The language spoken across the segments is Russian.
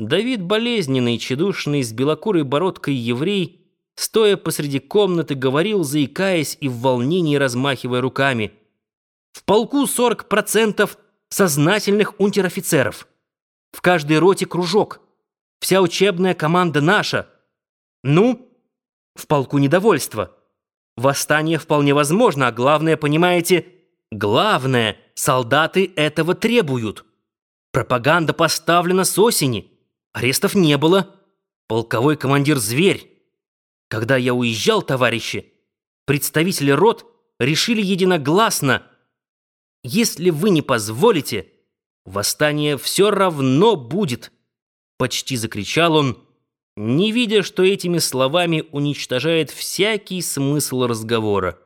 Давид болезненный, тщедушный, с белокурой бородкой еврей, стоя посреди комнаты, говорил, заикаясь и в волнении размахивая руками. «В полку 40% сознательных унтер-офицеров. В каждой роте кружок. Вся учебная команда наша. Ну, в полку недовольство. Восстание вполне возможно, а главное, понимаете, главное, солдаты этого требуют. Пропаганда поставлена с осени. Арестов не было. Полковой командир зверь. Когда я уезжал, товарищи, представители рот решили единогласно, если вы не позволите, восстание все равно будет, почти закричал он, не видя, что этими словами уничтожает всякий смысл разговора.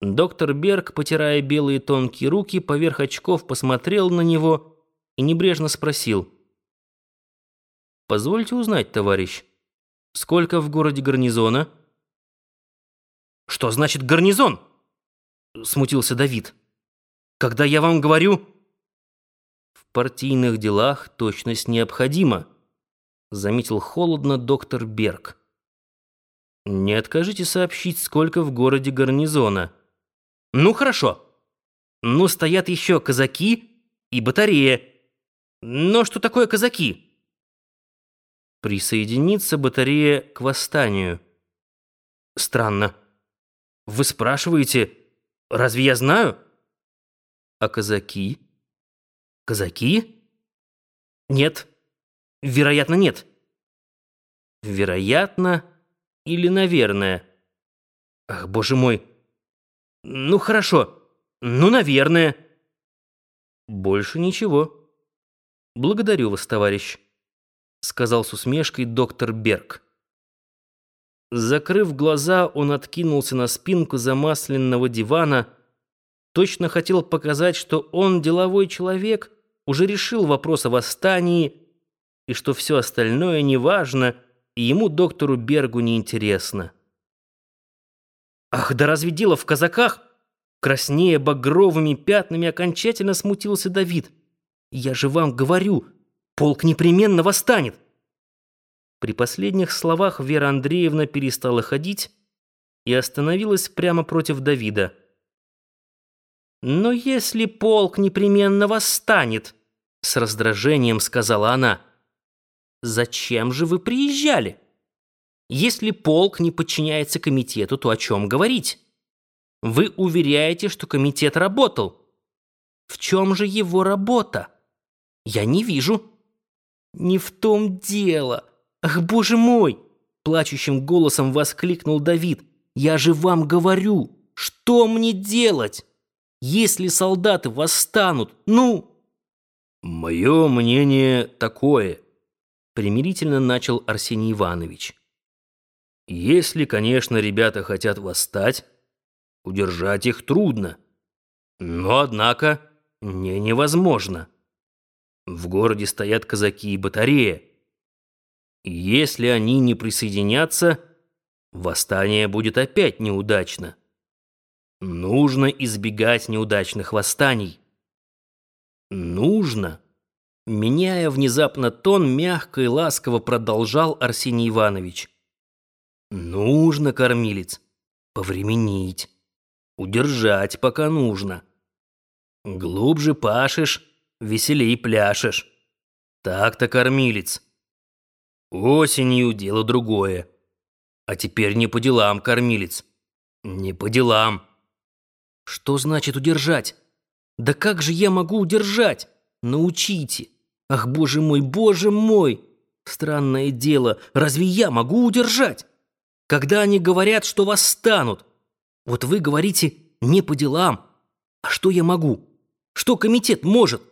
Доктор Берг, потирая белые тонкие руки, поверх очков посмотрел на него и небрежно спросил. «Позвольте узнать, товарищ, сколько в городе гарнизона?» «Что значит гарнизон?» — смутился Давид. «Когда я вам говорю...» «В партийных делах точность необходима», — заметил холодно доктор Берг. «Не откажите сообщить, сколько в городе гарнизона». Ну хорошо. Ну стоят еще казаки и батарея. Но что такое казаки? Присоединится батарея к восстанию. Странно. Вы спрашиваете, разве я знаю? А казаки? Казаки? Нет. Вероятно, нет. Вероятно или наверное. Ах, боже мой. Ну, хорошо. Ну, наверное. Больше ничего. Благодарю вас, товарищ, сказал с усмешкой доктор Берг. Закрыв глаза, он откинулся на спинку замасленного дивана, точно хотел показать, что он деловой человек, уже решил вопрос о восстании, и что все остальное неважно, и ему, доктору Бергу, неинтересно. Ах, да разве дело в казаках? Краснея багровыми пятнами окончательно смутился Давид. Я же вам говорю, полк непременно восстанет. При последних словах Вера Андреевна перестала ходить и остановилась прямо против Давида. «Но если полк непременно восстанет», — с раздражением сказала она, — «зачем же вы приезжали?» Если полк не подчиняется комитету, то о чем говорить? Вы уверяете, что комитет работал. В чем же его работа? Я не вижу. Не в том дело. Ах, боже мой! Плачущим голосом воскликнул Давид. Я же вам говорю, что мне делать? Если солдаты восстанут, ну... Мое мнение такое, примирительно начал Арсений Иванович. Если, конечно, ребята хотят восстать, удержать их трудно. Но, однако, не невозможно. В городе стоят казаки и батарея. Если они не присоединятся, восстание будет опять неудачно. Нужно избегать неудачных восстаний. Нужно, меняя внезапно тон, мягко и ласково продолжал Арсений Иванович. Нужно, кормилец, повременить, удержать, пока нужно. Глубже пашешь, веселей пляшешь. Так-то, кормилец. Осенью дело другое. А теперь не по делам, кормилец. Не по делам. Что значит удержать? Да как же я могу удержать? Научите. Ах, боже мой, боже мой! Странное дело, разве я могу удержать? когда они говорят, что восстанут. Вот вы говорите не по делам. А что я могу? Что комитет может?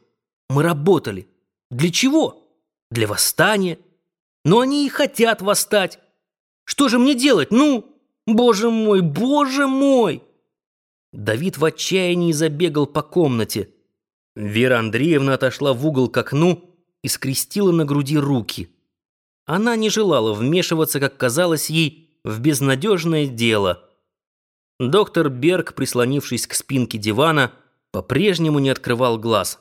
Мы работали. Для чего? Для восстания. Но они и хотят восстать. Что же мне делать? Ну, боже мой, боже мой! Давид в отчаянии забегал по комнате. Вера Андреевна отошла в угол к окну и скрестила на груди руки. Она не желала вмешиваться, как казалось ей, в безнадежное дело. Доктор Берг, прислонившись к спинке дивана, по-прежнему не открывал глаз.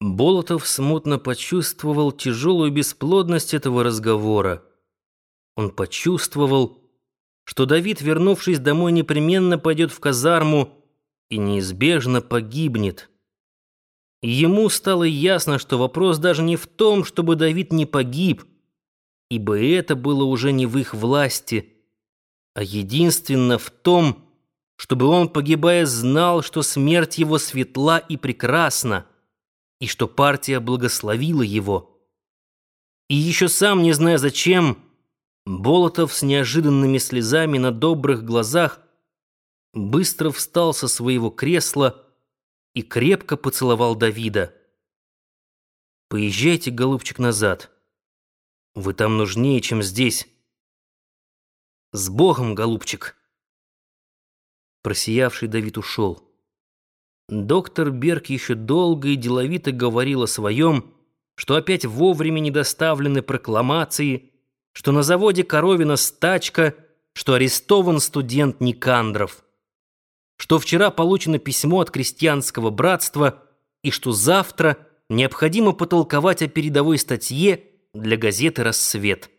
Болотов смутно почувствовал тяжелую бесплодность этого разговора. Он почувствовал, что Давид, вернувшись домой, непременно пойдет в казарму и неизбежно погибнет. Ему стало ясно, что вопрос даже не в том, чтобы Давид не погиб, ибо это было уже не в их власти, а единственно в том, чтобы он, погибая, знал, что смерть его светла и прекрасна, и что партия благословила его. И еще сам, не зная зачем, Болотов с неожиданными слезами на добрых глазах быстро встал со своего кресла и крепко поцеловал Давида. «Поезжайте, голубчик, назад. Вы там нужнее, чем здесь. С Богом, голубчик!» Просиявший Давид ушел. Доктор Берг еще долго и деловито говорил о своем, что опять вовремя не доставлены прокламации, что на заводе Коровина стачка, что арестован студент Никандров, что вчера получено письмо от крестьянского братства и что завтра необходимо потолковать о передовой статье для газеты «Рассвет».